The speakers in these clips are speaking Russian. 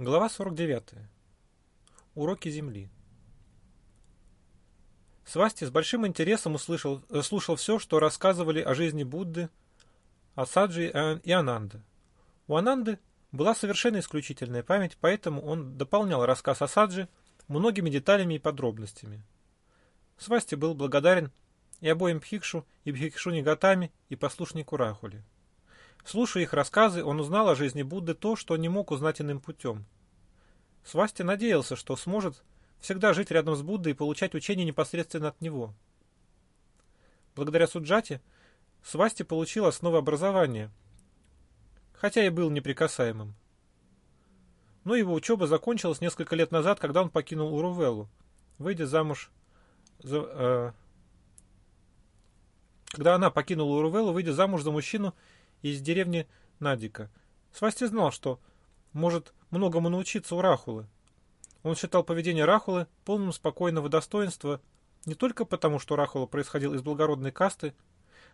Глава 49. Уроки Земли. Свасти с большим интересом услышал, э, слушал все, что рассказывали о жизни Будды, Асаджи и Ананды. У Ананды была совершенно исключительная память, поэтому он дополнял рассказ Асаджи многими деталями и подробностями. Свасти был благодарен и обоим Пхикшу, и Бхикшу Нигатами, и послушнику Рахули. Слушая их рассказы, он узнал о жизни Будды то, что не мог узнать иным путем. Свасти надеялся, что сможет всегда жить рядом с Буддой и получать учение непосредственно от него. Благодаря Суджате Свасти получил основы образования, хотя и был неприкасаемым. Но его учеба закончилась несколько лет назад, когда он покинул Урувеллу, выйдя замуж за, э, когда она покинула Урувеллу, выйдя замуж за мужчину из деревни Надика. Свасти знал, что может многому научиться у Рахулы. Он считал поведение Рахулы полным спокойного достоинства не только потому, что Рахула происходил из благородной касты,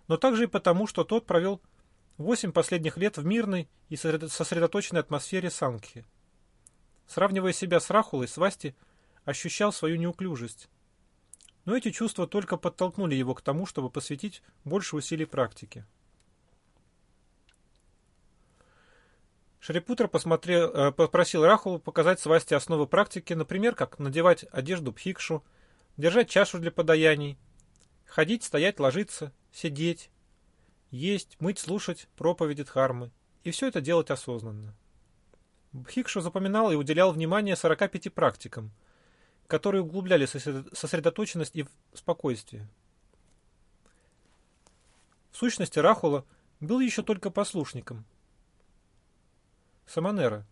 но также и потому, что тот провел восемь последних лет в мирной и сосредоточенной атмосфере Сангхи. Сравнивая себя с Рахулой, Свасти ощущал свою неуклюжесть. Но эти чувства только подтолкнули его к тому, чтобы посвятить больше усилий практике. Шарипутра посмотрел, э, попросил Рахулу показать Свасти основы практики, например, как надевать одежду пхикшу, держать чашу для подаяний, ходить, стоять, ложиться, сидеть, есть, мыть, слушать проповеди Дхармы, и все это делать осознанно. Бхикшу запоминал и уделял внимание 45 практикам, которые углубляли сосредоточенность и спокойствие. В сущности, Рахула был еще только послушником – Саманера.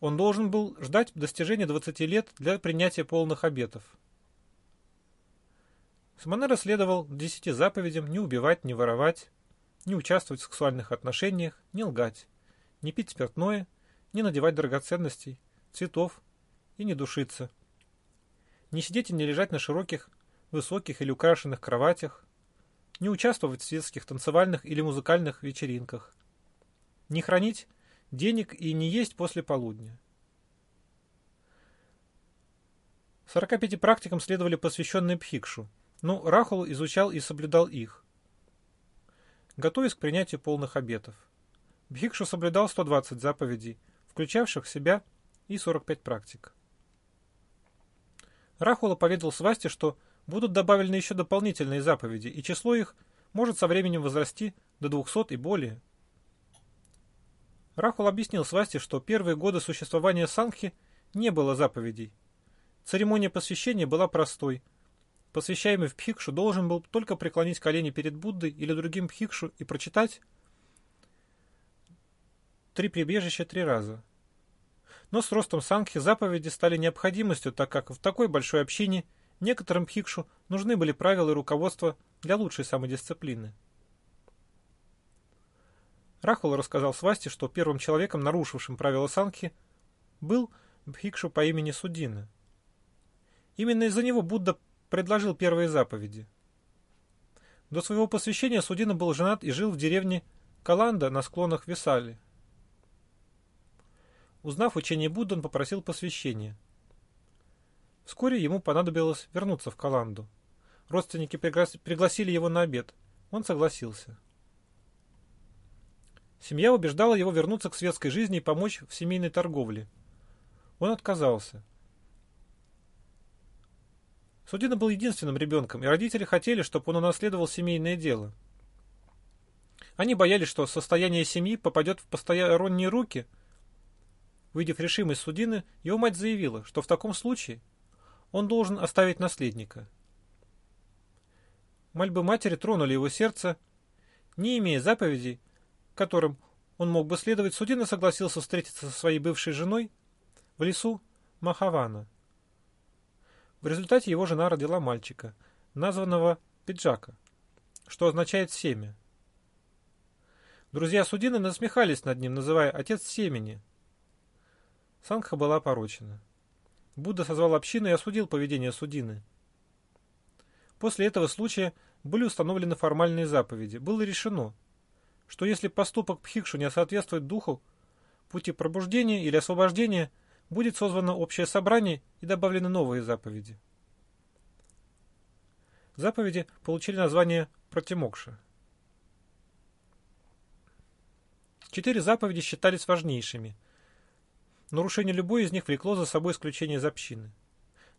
Он должен был ждать достижения 20 лет для принятия полных обетов. Саманера следовал десяти заповедям не убивать, не воровать, не участвовать в сексуальных отношениях, не лгать, не пить спиртное, не надевать драгоценностей, цветов и не душиться. Не сидеть и не лежать на широких, высоких или украшенных кроватях, не участвовать в светских танцевальных или музыкальных вечеринках, не хранить денег и не есть после полудня. 45 практикам следовали посвященные Пхикшу, но Рахул изучал и соблюдал их, готовясь к принятию полных обетов. Бхикшу соблюдал 120 заповедей, включавших в себя и 45 практик. Рахула поведал Свасти, что будут добавлены еще дополнительные заповеди, и число их может со временем возрасти до 200 и более – Рахул объяснил Свасти, что первые годы существования Сангхи не было заповедей. Церемония посвящения была простой. Посвящаемый в Пхикшу должен был только преклонить колени перед Буддой или другим Пхикшу и прочитать три прибежища три раза. Но с ростом Сангхи заповеди стали необходимостью, так как в такой большой общине некоторым Пхикшу нужны были правила и руководство для лучшей самодисциплины. Рахул рассказал Свасти, что первым человеком, нарушившим правила Сангхи, был Бхикшу по имени Судина. Именно из-за него Будда предложил первые заповеди. До своего посвящения Судина был женат и жил в деревне Каланда на склонах Висали. Узнав учение Будды, он попросил посвящения. Вскоре ему понадобилось вернуться в Каланду. Родственники пригласили его на обед. Он согласился. Семья убеждала его вернуться к светской жизни и помочь в семейной торговле. Он отказался. Судина был единственным ребенком, и родители хотели, чтобы он унаследовал семейное дело. Они боялись, что состояние семьи попадет в посторонние руки. Выйдя в решимость Судины, его мать заявила, что в таком случае он должен оставить наследника. Мольбы матери тронули его сердце. Не имея заповедей, которым он мог бы следовать, Судина согласился встретиться со своей бывшей женой в лесу Махавана. В результате его жена родила мальчика, названного Пиджака, что означает «семя». Друзья Судина насмехались над ним, называя «отец семени». Сангха была порочена. Будда созвал общину и осудил поведение Судины. После этого случая были установлены формальные заповеди. Было решено – что если поступок Пхикшу не соответствует духу, пути пробуждения или освобождения будет созвано общее собрание и добавлены новые заповеди. Заповеди получили название протимокша. Четыре заповеди считались важнейшими. Нарушение любой из них влекло за собой исключение из общины.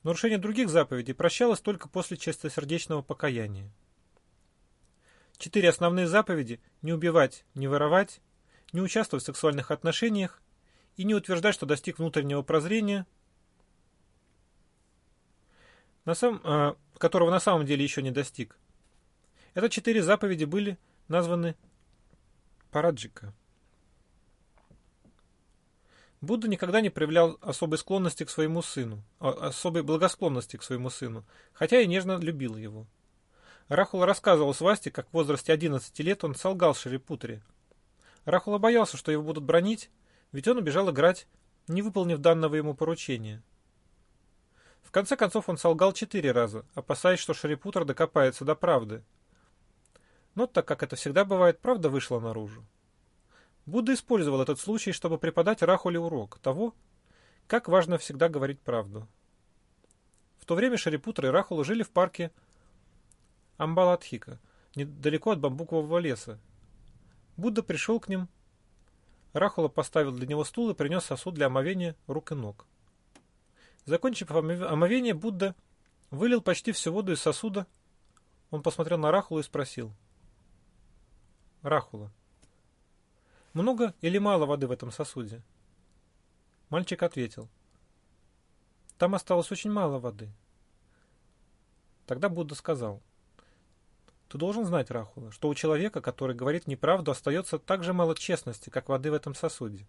Нарушение других заповедей прощалось только после чистосердечного покаяния. Четыре основные заповеди – не убивать, не воровать, не участвовать в сексуальных отношениях и не утверждать, что достиг внутреннего прозрения, на сам, э, которого на самом деле еще не достиг. Это четыре заповеди были названы Параджика. Будда никогда не проявлял особой склонности к своему сыну, особой благосклонности к своему сыну, хотя и нежно любил его. Рахула рассказывал Свасти, как в возрасте 11 лет он солгал Шарипутре. Рахула боялся, что его будут бронить, ведь он убежал играть, не выполнив данного ему поручения. В конце концов он солгал четыре раза, опасаясь, что Шарипутр докопается до правды. Но так как это всегда бывает, правда вышла наружу. Будда использовал этот случай, чтобы преподать Рахуле урок того, как важно всегда говорить правду. В то время Шарипутра и Рахула жили в парке Амбаладхика, недалеко от бамбукового леса. Будда пришел к ним. Рахула поставил для него стул и принес сосуд для омовения рук и ног. Закончив омовение, Будда вылил почти всю воду из сосуда. Он посмотрел на Рахулу и спросил. Рахула, много или мало воды в этом сосуде? Мальчик ответил. Там осталось очень мало воды. Тогда Будда сказал. Ты должен знать, Рахула, что у человека, который говорит неправду, остается так же мало честности, как воды в этом сосуде.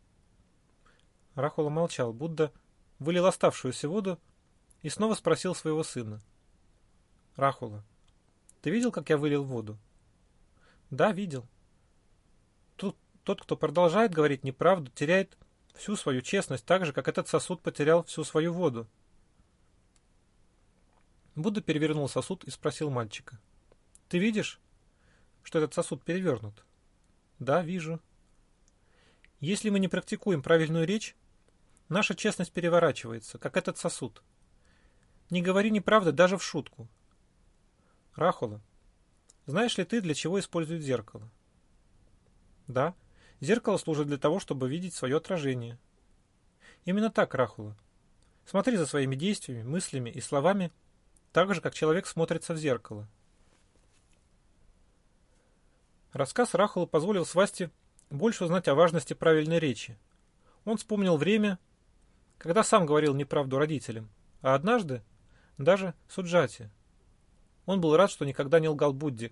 Рахула молчал. Будда вылил оставшуюся воду и снова спросил своего сына. Рахула, ты видел, как я вылил воду? Да, видел. Тут тот, кто продолжает говорить неправду, теряет всю свою честность, так же, как этот сосуд потерял всю свою воду. Будда перевернул сосуд и спросил мальчика. Ты видишь, что этот сосуд перевернут? Да, вижу. Если мы не практикуем правильную речь, наша честность переворачивается, как этот сосуд. Не говори неправды даже в шутку. Рахула, знаешь ли ты, для чего используют зеркало? Да, зеркало служит для того, чтобы видеть свое отражение. Именно так, Рахула. Смотри за своими действиями, мыслями и словами, так же, как человек смотрится в зеркало. Рассказ Рахула позволил Свасти больше узнать о важности правильной речи. Он вспомнил время, когда сам говорил неправду родителям, а однажды даже Суджати. Он был рад, что никогда не лгал Будде.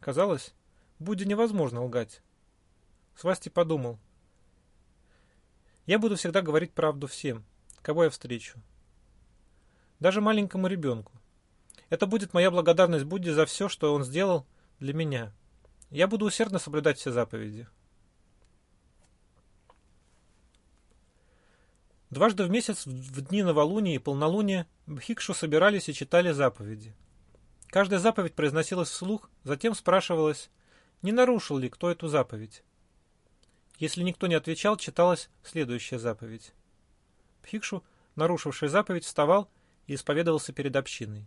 Казалось, Будде невозможно лгать. Свасти подумал. Я буду всегда говорить правду всем, кого я встречу. Даже маленькому ребенку. Это будет моя благодарность Будде за все, что он сделал для меня. Я буду усердно соблюдать все заповеди. Дважды в месяц, в дни новолуния и полнолуния, бхикшу собирались и читали заповеди. Каждая заповедь произносилась вслух, затем спрашивалось, не нарушил ли кто эту заповедь. Если никто не отвечал, читалась следующая заповедь. Бхикшу, нарушивший заповедь, вставал и исповедовался перед общиной.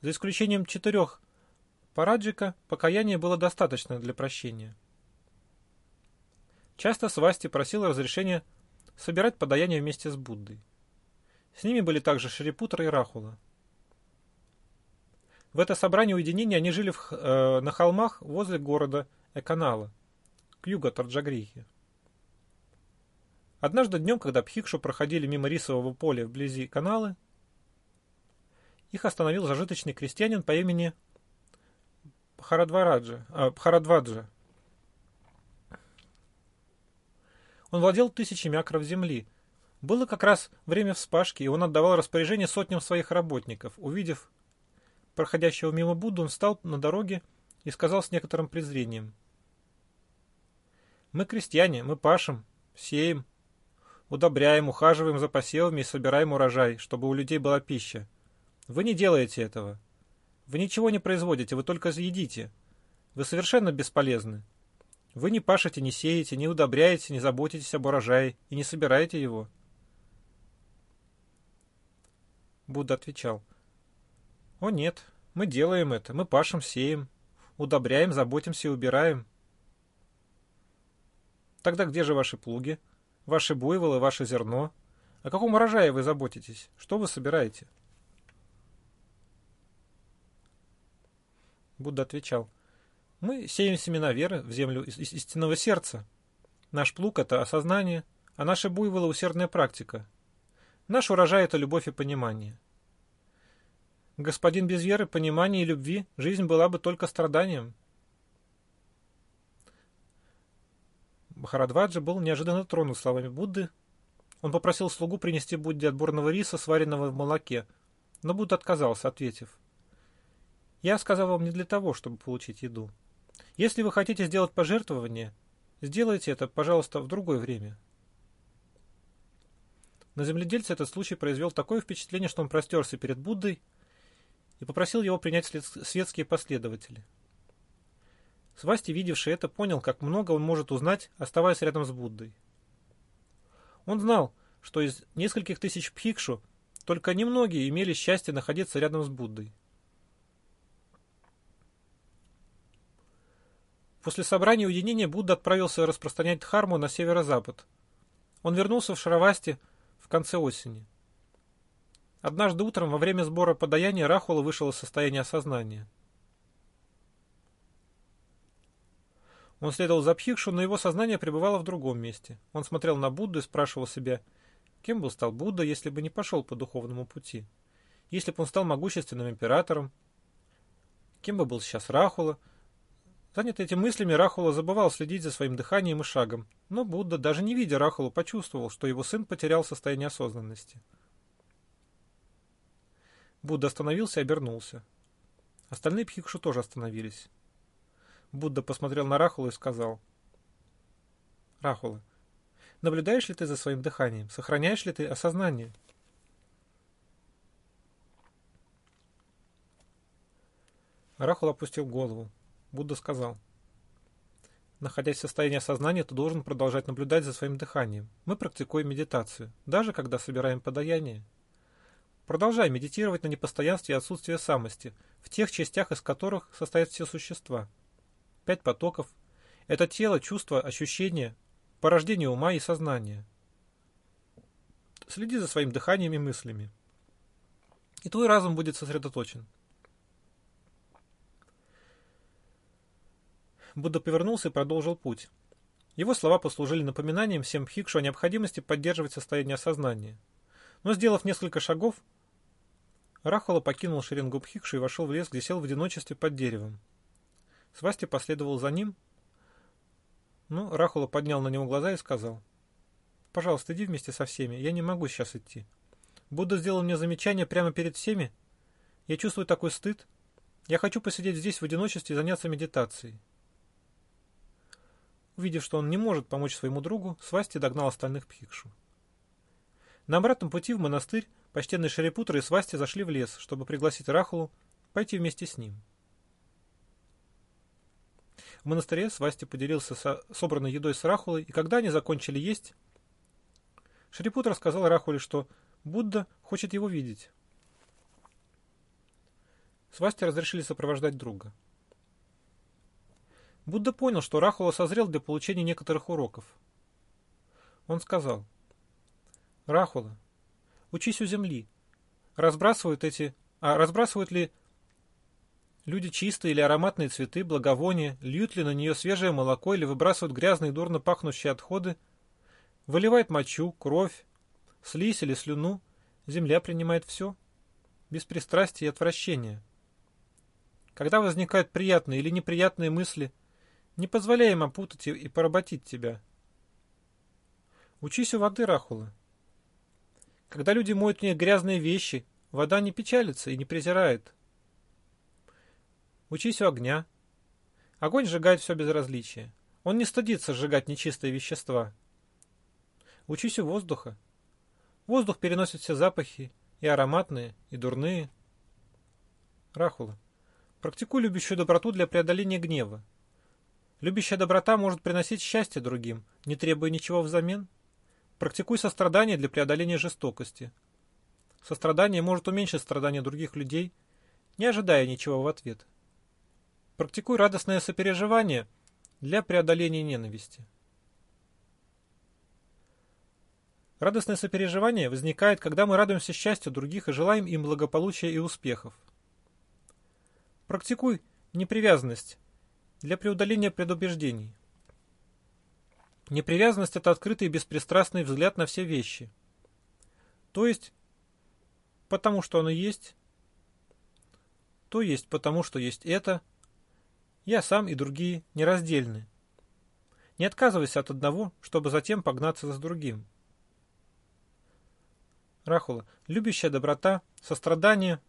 За исключением четырех Параджика покаяния было достаточно для прощения. Часто Свасти просил разрешения собирать подаяние вместе с Буддой. С ними были также Шрипутра и Рахула. В это собрание уединения они жили в, э, на холмах возле города Эканала, к югу от Раджагрихи. Однажды днем, когда Пхикшу проходили мимо рисового поля вблизи каналы, их остановил зажиточный крестьянин по имени Бхарадвараджа, а, Бхарадваджа. Он владел тысячами акров земли. Было как раз время вспашки, и он отдавал распоряжение сотням своих работников. Увидев проходящего мимо Будду, он встал на дороге и сказал с некоторым презрением. «Мы крестьяне, мы пашем, сеем, удобряем, ухаживаем за посевами и собираем урожай, чтобы у людей была пища. Вы не делаете этого. Вы ничего не производите, вы только едите. Вы совершенно бесполезны. Вы не пашете, не сеете, не удобряете, не заботитесь об урожае и не собираете его. Будда отвечал. О нет, мы делаем это, мы пашем, сеем, удобряем, заботимся и убираем. Тогда где же ваши плуги, ваши буйволы, ваше зерно? О каком урожае вы заботитесь? Что вы собираете? Будда отвечал. Мы сеем семена веры в землю истинного сердца. Наш плуг — это осознание, а наши буйволы — усердная практика. Наш урожай — это любовь и понимание. Господин без веры, понимания и любви, жизнь была бы только страданием. Бхарадваджа был неожиданно тронут словами Будды. Он попросил слугу принести Будде отборного риса, сваренного в молоке, но Будда отказался, ответив. «Я сказал вам не для того, чтобы получить еду. Если вы хотите сделать пожертвование, сделайте это, пожалуйста, в другое время. На земледельца этот случай произвел такое впечатление, что он простерся перед Буддой и попросил его принять светские последователи. Свасти, видевший это, понял, как много он может узнать, оставаясь рядом с Буддой. Он знал, что из нескольких тысяч пхикшу только немногие имели счастье находиться рядом с Буддой. После собрания уединения Будда отправился распространять дхарму на северо-запад. Он вернулся в Шаравасти в конце осени. Однажды утром во время сбора подаяния Рахула вышел из состояния осознания. Он следовал за Пхикшу, но его сознание пребывало в другом месте. Он смотрел на Будду и спрашивал себя, кем бы стал Будда, если бы не пошел по духовному пути? Если бы он стал могущественным императором? Кем бы был сейчас Рахула? Занятый этими мыслями, Рахула забывал следить за своим дыханием и шагом, но Будда, даже не видя Рахулу, почувствовал, что его сын потерял состояние осознанности. Будда остановился и обернулся. Остальные пхикшу тоже остановились. Будда посмотрел на Рахулу и сказал. «Рахула, наблюдаешь ли ты за своим дыханием? Сохраняешь ли ты осознание?» Рахул опустил голову. Будда сказал. Находясь в состоянии сознания, ты должен продолжать наблюдать за своим дыханием. Мы практикуем медитацию, даже когда собираем подаяние. Продолжай медитировать на непостоянстве и отсутствие самости, в тех частях, из которых состоят все существа. Пять потоков – это тело, чувства, ощущения, порождение ума и сознания. Следи за своим дыханием и мыслями. И твой разум будет сосредоточен. Будда повернулся и продолжил путь. Его слова послужили напоминанием всем Бхикшу о необходимости поддерживать состояние сознания. Но, сделав несколько шагов, Рахула покинул шеренгу Бхикшу и вошел в лес, где сел в одиночестве под деревом. Свасти последовал за ним, но Рахула поднял на него глаза и сказал, «Пожалуйста, иди вместе со всеми, я не могу сейчас идти. Будда сделал мне замечание прямо перед всеми. Я чувствую такой стыд. Я хочу посидеть здесь в одиночестве и заняться медитацией. Увидев, что он не может помочь своему другу, Свасти догнал остальных Пхикшу. На обратном пути в монастырь почтенный Шарипутра и Свасти зашли в лес, чтобы пригласить Рахулу пойти вместе с ним. В монастыре Свасти поделился со собранной едой с Рахулой, и когда они закончили есть, Шарипутра сказал Рахуле, что Будда хочет его видеть. Свасти разрешили сопровождать друга. Будда понял, что Рахула созрел для получения некоторых уроков. Он сказал, «Рахула, учись у земли. Разбрасывают эти... А разбрасывают ли люди чистые или ароматные цветы, благовония, льют ли на нее свежее молоко или выбрасывают грязные дурно пахнущие отходы, выливает мочу, кровь, слизь или слюну, земля принимает все, без пристрастия и отвращения. Когда возникают приятные или неприятные мысли – не позволяй им опутать и поработить тебя. Учись у воды, Рахула. Когда люди моют в ней грязные вещи, вода не печалится и не презирает. Учись у огня. Огонь сжигает все без различия. Он не стыдится сжигать нечистые вещества. Учись у воздуха. Воздух переносит все запахи, и ароматные, и дурные. Рахула, практикуй любящую доброту для преодоления гнева. Любящая доброта может приносить счастье другим, не требуя ничего взамен. Практикуй сострадание для преодоления жестокости. Сострадание может уменьшить страдания других людей, не ожидая ничего в ответ. Практикуй радостное сопереживание для преодоления ненависти. Радостное сопереживание возникает, когда мы радуемся счастью других и желаем им благополучия и успехов. Практикуй непривязанность для преодоления предубеждений. Непривязанность – это открытый и беспристрастный взгляд на все вещи. То есть, потому что оно есть, то есть потому что есть это, я сам и другие нераздельны. Не отказывайся от одного, чтобы затем погнаться за другим. Рахула, любящая доброта, сострадание,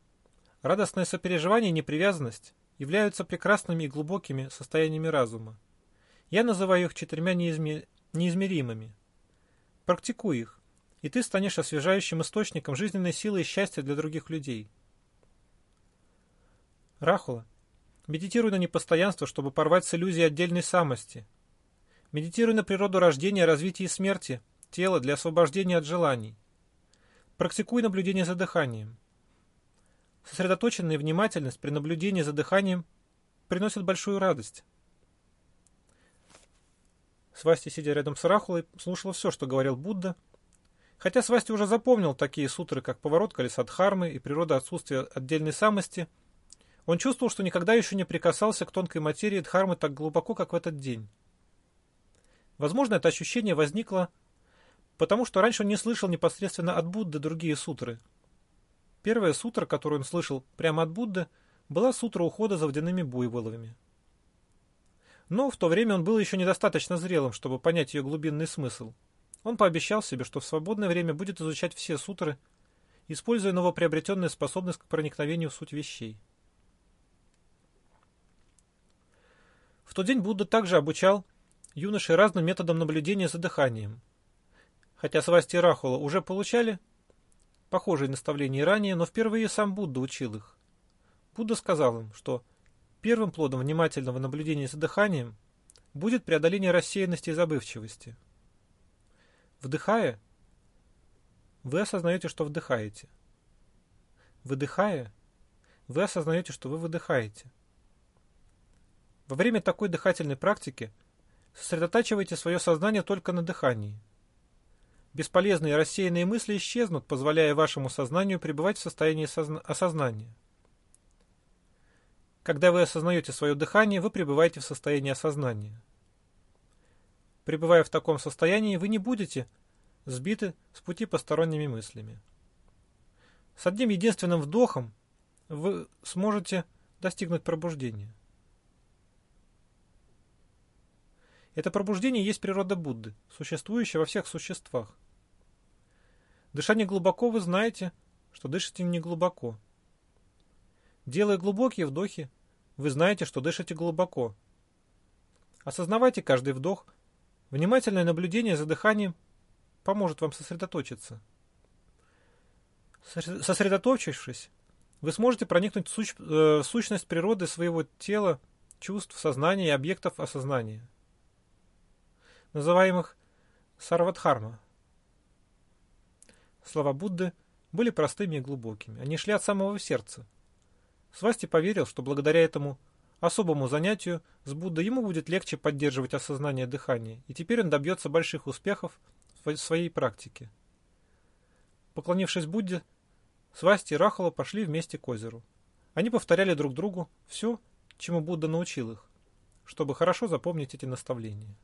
радостное сопереживание и непривязанность являются прекрасными и глубокими состояниями разума. Я называю их четырьмя неизме... неизмеримыми. Практикуй их, и ты станешь освежающим источником жизненной силы и счастья для других людей. Рахула, медитируй на непостоянство, чтобы порвать с иллюзией отдельной самости. Медитируй на природу рождения, развития и смерти тела для освобождения от желаний. Практикуй наблюдение за дыханием. Сосредоточенная внимательность при наблюдении за дыханием приносит большую радость. Свасти, сидя рядом с Рахулой, слушала все, что говорил Будда. Хотя Свасти уже запомнил такие сутры, как поворот колеса Дхармы и природа отсутствия отдельной самости, он чувствовал, что никогда еще не прикасался к тонкой материи Дхармы так глубоко, как в этот день. Возможно, это ощущение возникло потому что раньше он не слышал непосредственно от Будды другие сутры. Первая сутра, которую он слышал прямо от Будды, была сутра ухода за водяными буйволами. Но в то время он был еще недостаточно зрелым, чтобы понять ее глубинный смысл. Он пообещал себе, что в свободное время будет изучать все сутры, используя новоприобретенную способность к проникновению в суть вещей. В тот день Будда также обучал юношей разным методам наблюдения за дыханием – Хотя свасти Рахула уже получали похожие наставления ранее, но впервые сам Будда учил их. Будда сказал им, что первым плодом внимательного наблюдения за дыханием будет преодоление рассеянности и забывчивости. Вдыхая, вы осознаете, что вдыхаете. Выдыхая, вы осознаете, что вы выдыхаете. Во время такой дыхательной практики сосредотачивайте свое сознание только на дыхании – Бесполезные рассеянные мысли исчезнут, позволяя вашему сознанию пребывать в состоянии осознания. Когда вы осознаете свое дыхание, вы пребываете в состоянии осознания. Пребывая в таком состоянии, вы не будете сбиты с пути посторонними мыслями. С одним единственным вдохом вы сможете достигнуть пробуждения. Это пробуждение есть природа Будды, существующая во всех существах. Дыша не глубоко, вы знаете, что дышите не глубоко. Делая глубокие вдохи, вы знаете, что дышите глубоко. Осознавайте каждый вдох. Внимательное наблюдение за дыханием поможет вам сосредоточиться. Сосредоточившись, вы сможете проникнуть в, суч... э, сущность природы своего тела, чувств, сознания и объектов осознания называемых сарвадхарма. Слова Будды были простыми и глубокими. Они шли от самого сердца. Свасти поверил, что благодаря этому особому занятию с Буддой ему будет легче поддерживать осознание дыхания, и теперь он добьется больших успехов в своей практике. Поклонившись Будде, Свасти и Рахала пошли вместе к озеру. Они повторяли друг другу все, чему Будда научил их, чтобы хорошо запомнить эти наставления.